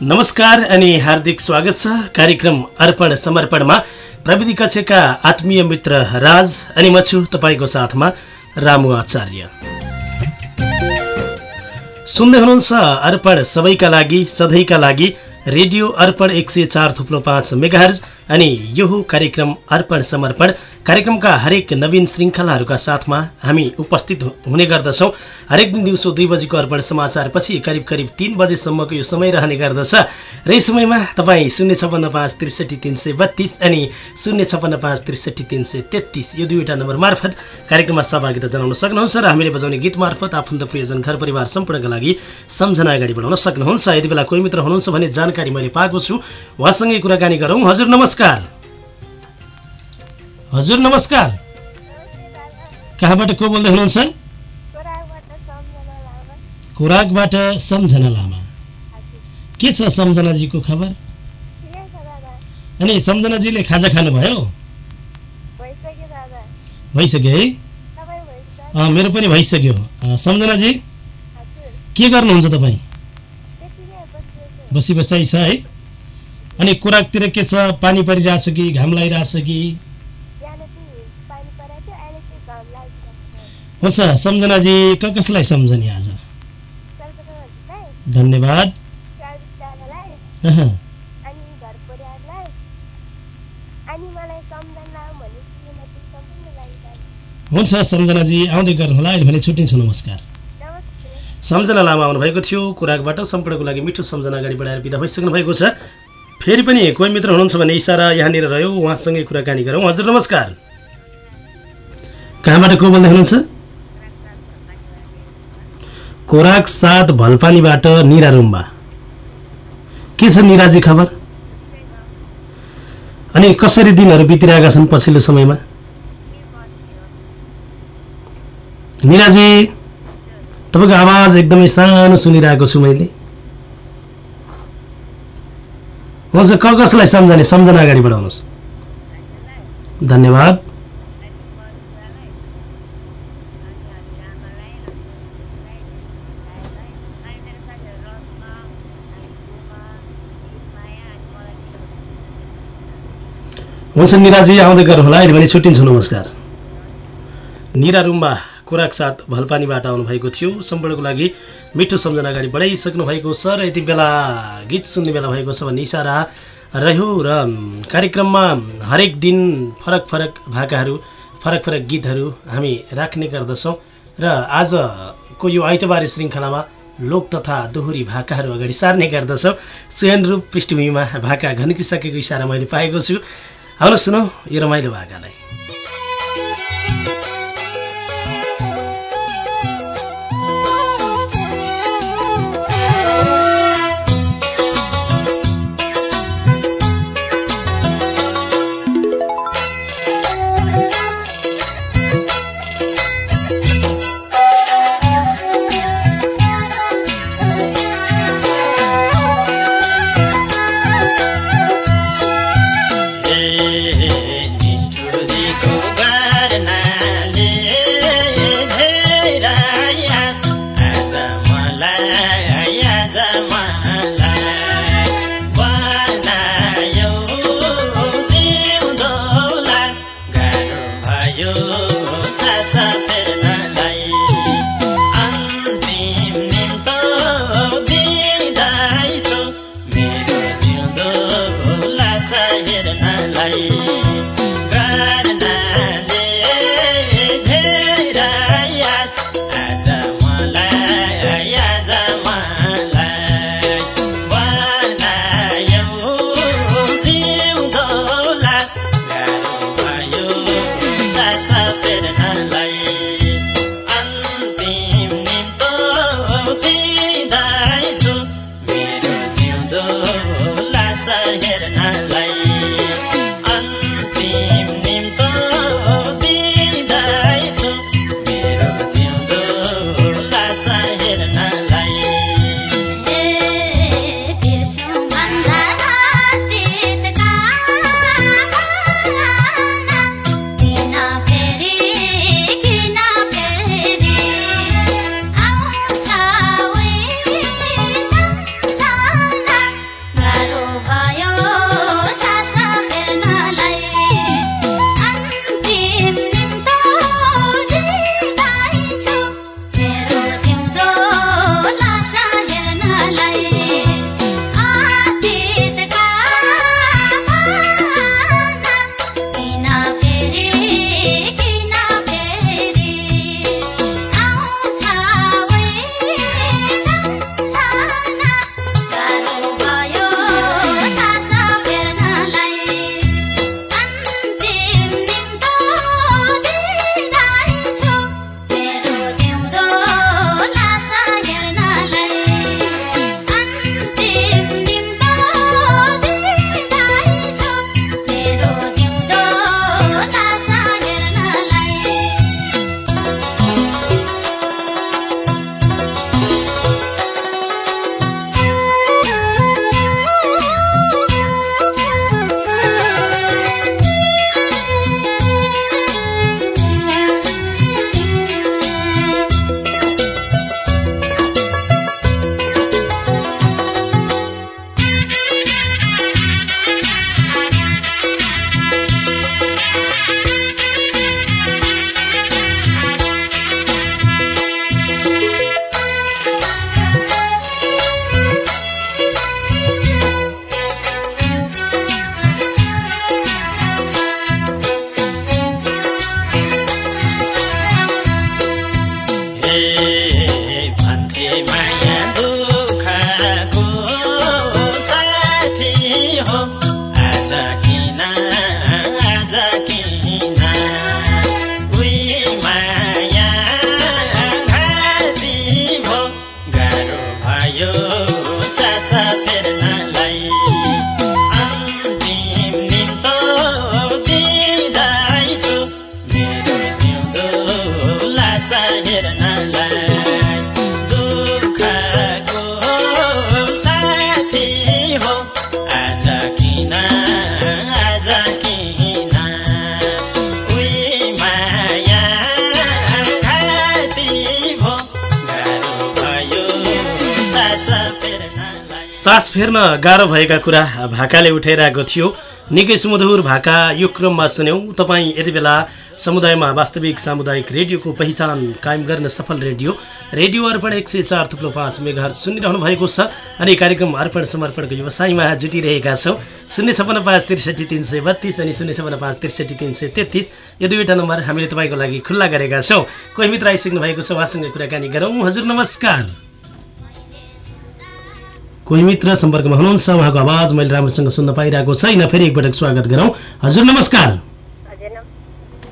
नमस्कार अनि हार्दिक स्वागत छ। कार्यक्रम अर्पण समर्पणमा प्रविधि कक्षका आत्मीय मित्र राज अनि म छु तपाईँको साथमा रामु आचार्य। सुन्दै हुनुहुन्छ अर्पण सबैका लागि सधैँका लागि रेडियो अर्पण एक सय चार थुप्रो पाँच मेगाहर्ज अनि यो कार्यक्रम अर्पण समर्पण कार्यक्रमका हरेक नवीन श्रृङ्खलाहरूका साथमा हामी उपस्थित हुने गर्दछौँ। हरेक दिन दिउँसो दुई बजीको अर्पण समाचारपछि करिब करिब तिन बजेसम्मको यो समय रहने गर्दछ। र यस समयमा तपाईँ शून्य छपन्न पाँच त्रिसठी तिन सय बत्तिस अनि शून्य छपन्न पाँच त्रिसठी तिन सय तेत्तिस यो दुईवटा नम्बर मार्फत कार्यक्रममा सहभागिता जनाउन सक्नुहुन्छ र हामीले बजाउने गीत मार्फत आफन्त प्रियजन घर परिवार सम्पूर्णका लागि सम्झना अगाडि बढाउन सक्नुहुन्छ। यति बेला कोही मित्र हुनुहुन्छ भने जानकारी मैले पाएको छु। उहाँसँगै कुराकानी गरौँ। हजुर नमस्कार। हजुर नमस्कार। कहाँबाट को बोल्दै हुनुहुन्छ? खोराकबाट सम्झना लामा। के छ सम्झनाजीको खबर? अनि सम्झनाजीले खाजा खानुभयो? भइसक्यो है। मेरो पनि भइसक्यो। सम्झनाजी के गर्नुहुन्छ तपाईँ? बसी बसाइ छ है। अनि खोराकतिर के छ? पानी परिरहेछ कि घाम लागिरहेछ कि? हुन्छ सम्झनाजी क कसलाई सम्झने आज? धन्यवाद। हुन्छ सम्झनाजी आउँदै गर्नुहोला। अहिले भने छुट्टिन्छु नमस्कार। सम्झना लामा आउनुभएको थियो। कुराकबाट सम्पूर्णको लागि मिठो सम्झना अगाडि बढाएर बिदा भइसक्नु भएको छ। फेरि पनि कोही मित्र हुनुहुन्छ भने इसारा यहाँनिर रह्यो। उहाँसँगै कुराकानी गरौँ। हजुर नमस्कार। कहाँबाट को बोल्दै हुनुहुन्छ? कोराक सात भलपानीबाट निरा रुम्बा। के छ निराजी खबर? अनि कसरी दिनहरू बितिरहेका छन् पछिल्लो समयमा? निराजी तपाईँको आवाज एकदमै सानो सुनिरहेको छु मैले। हुन्छ क कसलाई सम्झने? सम्झना अगाडि बढाउनुहोस्। धन्यवाद। हुन्छ निराजी आउँदै गर्नुहोला। अहिले भने छुट्टिन्छु नमस्कार। निरा रुम्बा। कुराक साथ भलपानीबाट आउनुभएको थियो। सम्पूर्णको लागि मिठो सम्झना अगाडि बढाइसक्नु भएको छ र यति बेला गीत सुन्ने बेला भएको छ भन्ने इसारा रह्यो र कार्यक्रममा हरेक दिन फरक फरक भाकाहरू फरक फरक गीतहरू हामी राख्ने गर्दछौँ र आजको यो आइतबारे श्रृङ्खलामा लोक तथा दोहोरी भाकाहरू अगाडि सार्ने गर्दछौँ। स्वयंरूप पृष्ठभूमिमा भाका घन्किसकेको इसारा मैले पाएको छु। आउनु सुनौ यो रमाइलो भाकालाई। hacer सास फेर्न गाह्रो भएका कुरा भाकाले उठाइरहेको थियो। निकै सुमधुर भाका यो क्रममा सुन्यौँ। तपाईँ यति बेला समुदायमा वास्तविक सामुदायिक रेडियोको पहिचान कायम गर्न सफल रेडियो। रेडियो अर्पण एक सय चार थुप्रो पाँच मेगाहरू सुनिरहनु भएको छ अनि कार्यक्रम अर्पण समर्पणको व्यवसायमा जुटिरहेका छौँ। शून्य छपन्न पाँच त्रिसठी तिन सय बत्तिस अनि शून्य छपन्न पाँच त्रिसठी तिन सय तेत्तिस यो दुईवटा नम्बर हामीले तपाईँको लागि खुल्ला गरेका छौँ। कोही मित्र आइसक्नु भएको छ उहाँसँग कुराकानी गरौँ। हजुर नमस्कार। कोही मित्र सम्पर्कमा हुनुहुन्छ? उहाँको आवाज मैले राम्रोसँग सुन्न पाइरहेको छैन फेरि एकपटक स्वागत गरौँ। हजुर नमस्कार।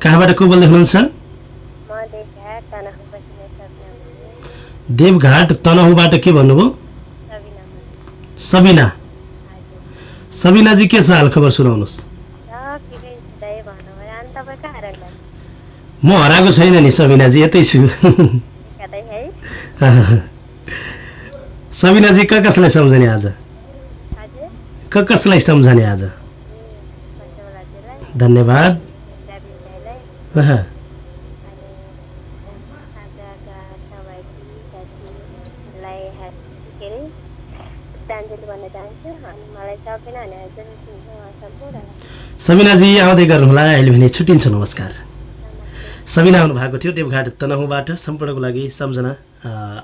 कहाँबाट को बोल्दै हुनुहुन्छ? देवघाट तनहुबाट के भन्नुभयो? सबिना सबिनाजी के छ? हाल खबर सुनाउनुहोस्। म हराएको छैन नि सबिनाजी यतै छु। सबिनाजी क कसलाई सम्झने आज? क कसलाई सम्झने आज? धन्यवाद। सबिनाजी आउँदै गर्नुहोला अहिले भने छुट्टिन्छ नमस्कार। सबिना आउनु भएको थियो देवघाट तनहुबाट सम्पूर्णको लागि सम्झना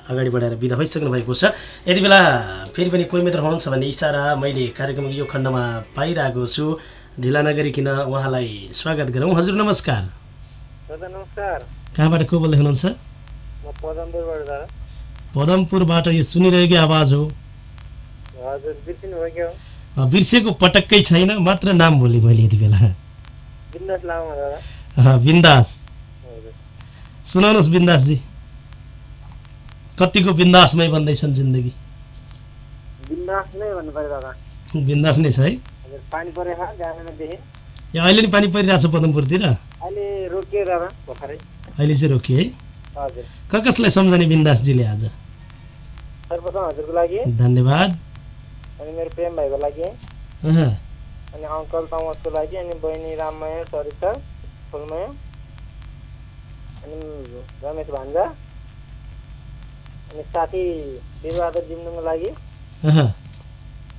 अगाडि बढाएर बिदा भइसक्नु भएको छ। यति बेला फेरि पनि कोही मित्र हुनुहुन्छ भन्ने इसारा मैले कार्यक्रमको यो खण्डमा पाइरहेको छु। ढिला नगरिकन उहाँलाई स्वागत गरौँ। हजुर नमस्कार। कहाँबाट को बोल्दै हुनुहुन्छ? म पदमपुरबाट यो सुनिरहेकै आवाज हो। बिर्सेको पटक्कै छैन मात्र नाम बोलेँ मैले यति बेला। बिन्दास लामा दादा अह, बिन्दास हजुर सुनाउनुहोस् बिन्दासजी। कतिको बिन्दासमै बन्दैछन् जिन्दगी? बिन्दास नै भन्नु पऱ्यो दादा। बिन्दास नै छ है? यो अहिले नि पानी परिरहेको छ पदमपुरतिर? अहिले चाहिँ रोकियो है? हजुर। क कसलाई सम्झने बिन्दासजीले आज? सर्वप्रथम हजुरको लागि। धन्यवाद। अनि मेरो प्रेम भाइको लागि। अनि अङ्कल तमसको लागि। अनि बहिनी राममय सरिता फुलमय। अनि रमेश भान्जा। अनि साथी विवादर जिम्नुको लागि।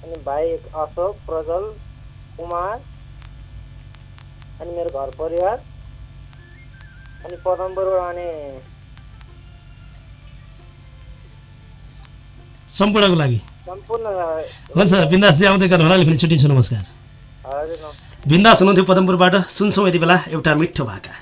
अनि भाइ अशोक प्रजल कुमार अनि मेरो घर परिवार। अनि पदमपुरबाट अनि सम्पूर्णको लागि। सम्पूर्ण। हुन्छ बिन्दासजी आउँदै गर्नुहोला अहिले पनि छुट्टिन्छु नमस्कार। हजुर बिन्दास हुनुहुन्थ्यो पदमपुरबाट सुन्छौँ यति बेला एउटा मिठो भाका।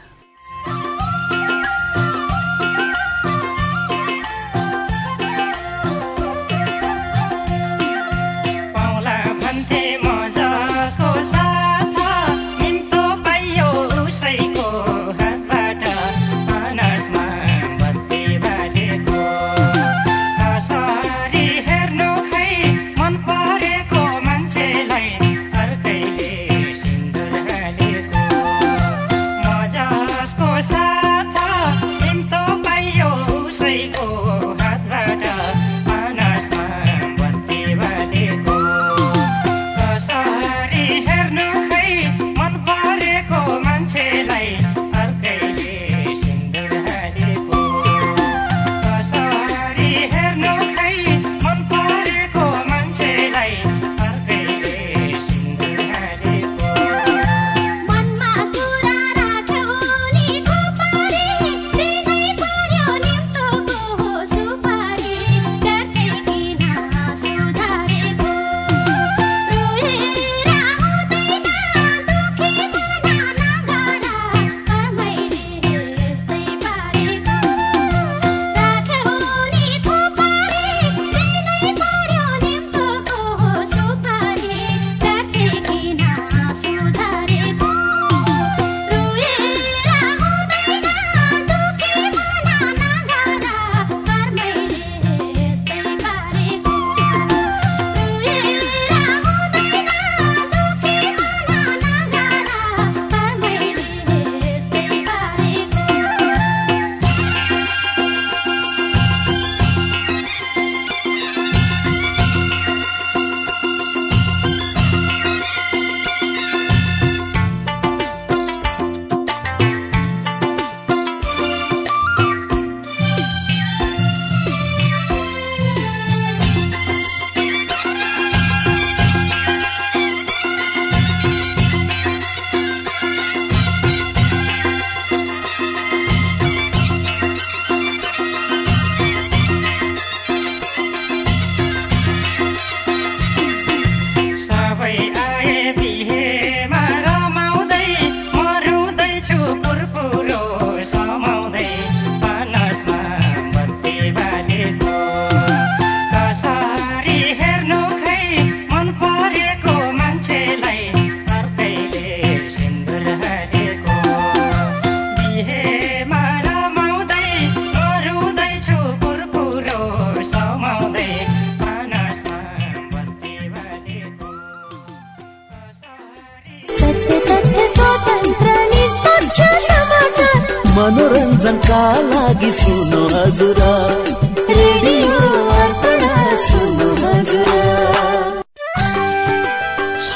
सुन्नु हजुर।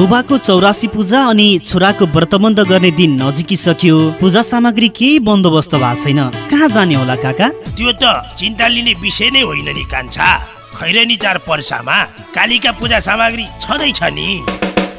बुबाको चौरासी पूजा अनि छोराको व्रतबन्ध गर्ने दिन नजिकिसक्यो। पूजा सामग्री केही बन्दोबस्त भएको छैन। कहाँ जाने होला काका? त्यो त चिन्ता लिने विषय नै होइन नि कान्छा। खैरनी चार पर्सामा कालीका पूजा सामग्री छँदैछ नि।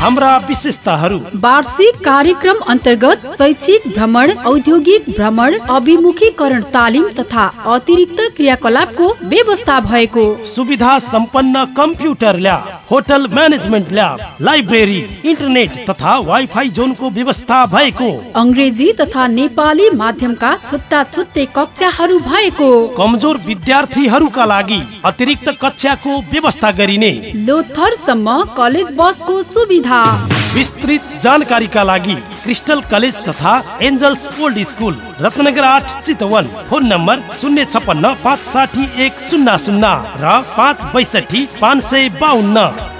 हाम्रा विशेषताहरू। वार्षिक कार्यक्रम अन्तर्गत शैक्षिक भ्रमण औद्योगिक भ्रमण अभिमुखीकरण तालिम तथा अतिरिक्त क्रियाकलापको व्यवस्था भएको। सुविधा सम्पन्न computer lab hotel management lab library internet तथा वाइफाई जोनको व्यवस्था भएको। अङ्ग्रेजी तथा नेपाली माध्यमका छुट्टा छुट्टै कक्षाहरू भएको। कमजोर विद्यार्थीहरूका लागि अतिरिक्त कक्षाको व्यवस्था गरिने। लोथरसम्म कलेज बसको सुविधा विस्तृत जानकारीका लागि क्रिस्टल कलेज तथा एन्जल्स ओल्ड स्कुल रत्नगर आठ चितवन। फोन नम्बर शून्य छपन्न पाँच साठी एक शून्य शून्य र पाँच बैसठी पाँच सय बाहन्न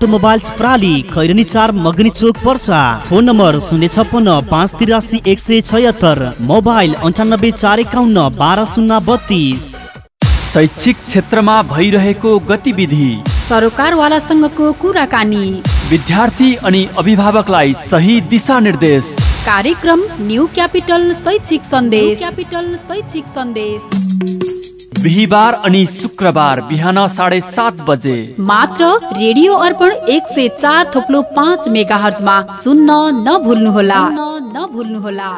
अटोमोबाइल्स प्राली खैरनी चार मगनी चोक पर्सा। फोन नम्बर शून्य छप्पन्न पाँच तिरासी एक सय छयत्तर। मोबाइल अन्ठानब्बे चार एकाउन्न बाह्र शून्य बत्तिस। शैक्षिक क्षेत्रमा भइरहेको गतिविधि। सरोकारवालासँगको कुराकानी। विद्यार्थी अनि अभिभावकलाई सही दिशा निर्देश कार्यक्रम न्यू क्यापिटल शैक्षिक सन्देश। क्यापिटल शैक्षिक सन्देश। बिहिबार अनि शुक्रबार बिहान साढे सात बजे। मात्र रेडियो अर्पण एक सय चार थोप्लो पाँच मेगा हर्जमा सुन्न नभुल्नुहोला। नभुल्नुहोला।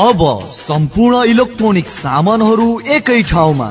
अब सम्पूर्ण इलेक्ट्रोनिक सामानहरू एकै ठाउँमा।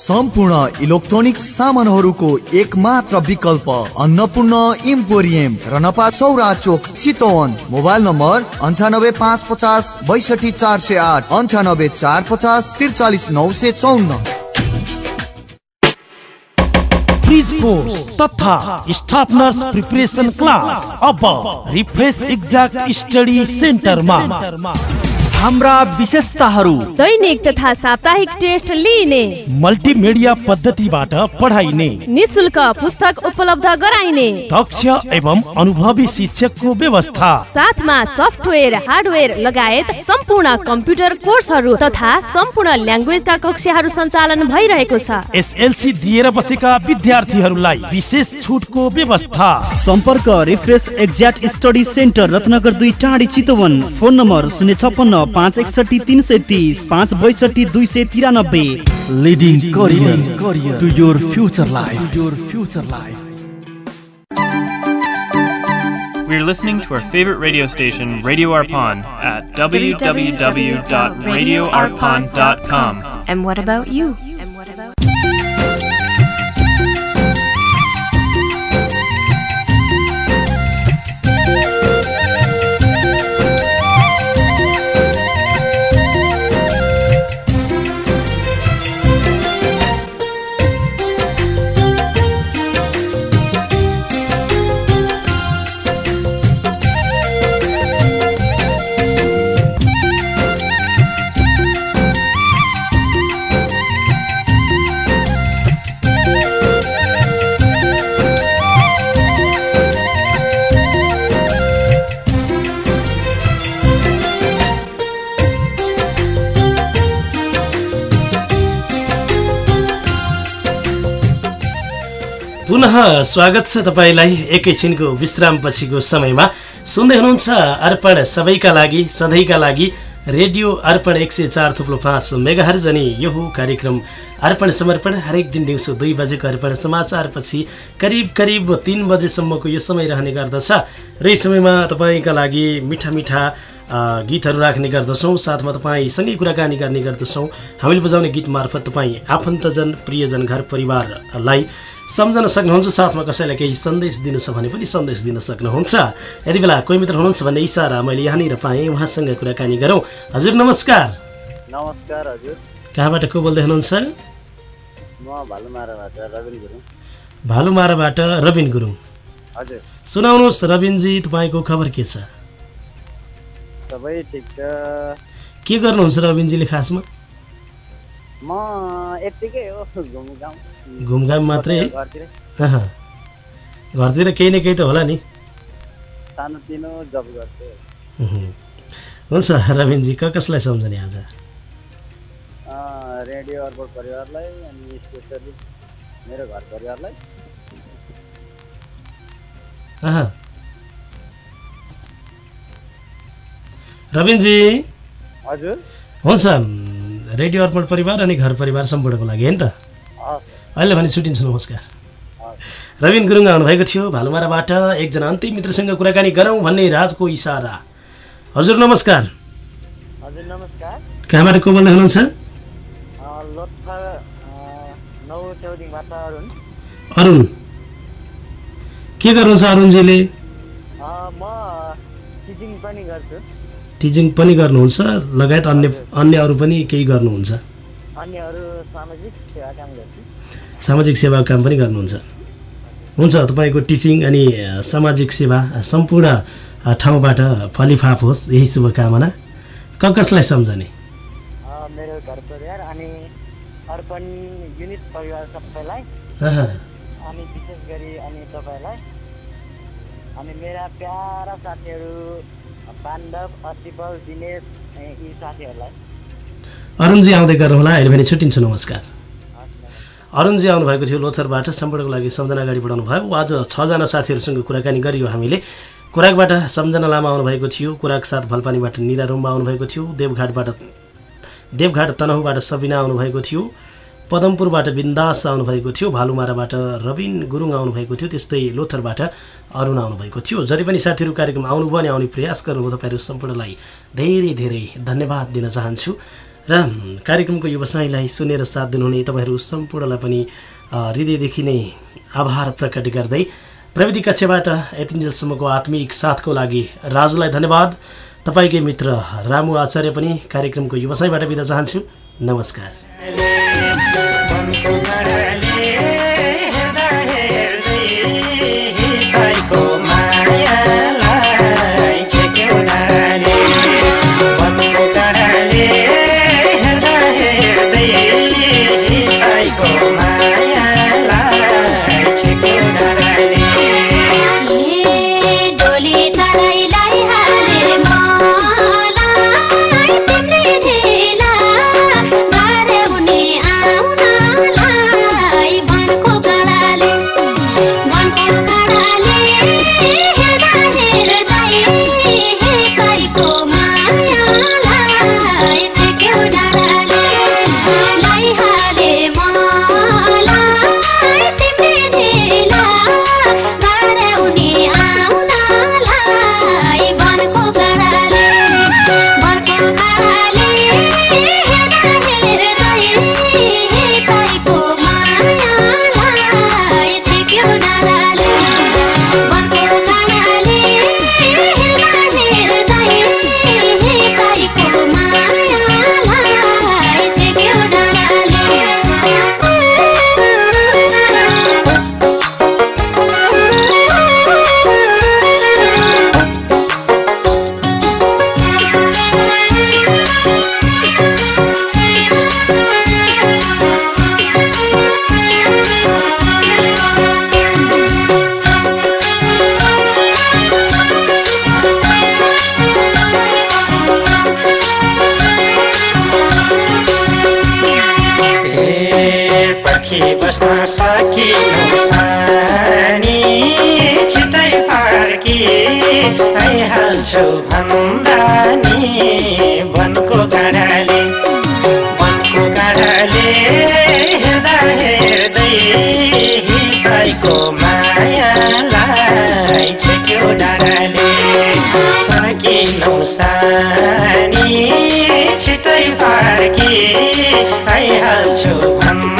सम्पूर्ण इलेक्ट्रोनिक सामानहरूको एक मात्र विकल्प अन्नपूर्ण इम्पोरियम रनपा चौरा चोक चितवन। मोबाइल नम्बर अन्ठानब्बे पाँच पचास बैसठी चार सय आठ अन्ठानब्बे चार पचास त्रिचालिस नौ सय चौन्न। कोर्स तथा स्टाफ नर्स प्रिपरेसन क्लास अब रिफ्रेस एक्जाक्ट स्टडी सेन्टरमा हाम्रा विशेषताहरू दैनिक तथा साप्ताहिक टेस्ट लिइने। मल्टिमिडिया पद्धतिबाट पढाइने। निशुल्क पुस्तक उपलब्ध गराइने। दक्ष एवं अनुभवी शिक्षकको व्यवस्था। साथमा सफ्टवेयर हार्डवेयर लगायत सम्पूर्ण कम्प्युटर कोर्सहरू तथा सम्पूर्ण ल्याङ्ग्वेजका कक्षाहरू सञ्चालन भइरहेको छ। एसएलसी दिएर बसेका विद्यार्थीहरूलाई विशेष छुटको व्यवस्था। सम्पर्क refresh exact study centre Ratnagar दुई टाढी चितवन। फोन नम्बर शून्य छप्पन्न पाँच एकसठी तिन सय तिस पाँच बैसठी दुई सय तिरानब्बे leading career to your future life your future life We're listening to our favorite radio station, Radio Arpon, at www.radioarpon.com. And what about you? स्वागत छ तपाईँलाई। एकैछिनको विश्राम पछिको समयमा। सुन्दै हुनुहुन्छ अर्पण सबैका लागि सधैँका लागि रेडियो अर्पण एक सय चार थुप्रो पाँच मेगाहर्ज अनि यो कार्यक्रम अर्पण समर्पण। हरेक दिन दिउँसो दुई बजेको अर्पण समाचारपछि करिब करिब तिन बजेसम्मको यो समय रहने गर्दछ। र यस समयमा तपाईँका लागि मिठा मिठा गीतहरू राख्ने गर्दछौँ। साथमा तपाईँसँगै कुराकानी गर्ने गर्दछौँ। हामीले बजाउने गीत मार्फत तपाईँ आफन्तजन प्रियजन घर परिवारलाई सम्झन सक्नुहुन्छ साथमा कसैलाई केही सन्देश दिनु छ भने पनि सन्देश दिन सक्नुहुन्छ। यति बेला कोही मित्र हुनुहुन्छ भन्ने इसारा मैले यहाँनिर पाएँ उहाँसँग कुराकानी गरौँ। हजुर नमस्कार। नमस्कार हजुर। कहाँबाट को बोल्दै हुनुहुन्छ? भालुमाराबाट रविन गुरुङ। हजुर। सुनाउनुहोस् रविनजी तपाईँको खबर के छ? सबै ठिक छ। के गर्नुहुन्छ रविनजीले खासमा? म यत्तिकै हो घुमघाम। घुमघाम मात्रै? घरतिर। केही न केही त होला नि? सानोतिनो जब उहुँ। हुन्छ रविनजी क कसलाई सम्झने आज? रेडियो अर्पण परिवारलाई अनि स्पेसली मेरो घर परिवारलाई। रविनजी। हजुर। हुन्छ। रेडियो अर्पण परिवार अनि घर परिवार सम्पूर्णको लागि होइन त? अहिले भने छुट्टिन्छु नमस्कार। रविन गुरुङ आउनुभएको थियो भालुमाराबाट एकजना अन्तिम मित्रसँग कुराकानी गरौँ भन्ने राजको इसारा। हजुर नमस्कार। कहाँबाट को बोल्दै हुनुहुन्छ? अरुण। के गर्नुहुन्छ अरुणजीले? टिचिङ पनि गर्नुहुन्छ लगायत अन्य अन्य अरू पनि केही गर्नुहुन्छ? सामाजिक सेवा काम पनि गर्नुहुन्छ। हुन्छ तपाईँको टिचिङ अनि सामाजिक सेवा सम्पूर्ण ठाउँबाट फलिफाप होस् यही शुभकामना। क कसलाई सम्झने? मेरो घर परिवार अनि अर्पण युनिट परिवार सबैलाई। अनि विशेष गरी अनि तपाईँलाई। अनि मेरा प्यारा साथीहरू पाण्डव दिनेश यी साथीहरूलाई। अरुणजी आउँदै गर्नुहोला। अहिले भने छुट्टिन्छु। नमस्कार। अरुणजी आउनुभएको थियो लोथरबाट। सम्पूर्णको लागि सम्झना अगाडि बढाउनु भयो। आज छजना साथीहरूसँग कुराकानी गरियो हामीले। कुराकबाट सम्झना लामा आउनुभएको थियो। कुराक साथ भलपानीबाट निरा रुम्बा आउनुभएको थियो। देवघाटबाट देवघाट तनहुबाट सबिना आउनुभएको थियो। पदमपुरबाट बिन्दास आउनुभएको थियो। भालुमाराबाट रविन गुरुङ आउनुभएको थियो। त्यस्तै लोथरबाट अरुण आउनुभएको थियो। जति पनि साथीहरू कार्यक्रम आउनुभयो अनि आउने प्रयास गर्नुभयो तपाईँहरू सम्पूर्णलाई धेरै धेरै धन्यवाद दिन चाहन्छु। र कार्यक्रमको व्यवसायलाई सुनेर साथ दिनुहुने तपाईँहरू सम्पूर्णलाई पनि हृदयदेखि नै आभार प्रकट गर्दै प्रविधि कक्षबाट यतिन्जेलसम्मको आत्मिक साथको लागि राजुलाई धन्यवाद। तपाईँकै मित्र रामु आचार्य पनि कार्यक्रमको व्यवसायबाट बिदा चाहन्छु। नमस्कार। Bye. फर्की आइहाल्छु भन्दा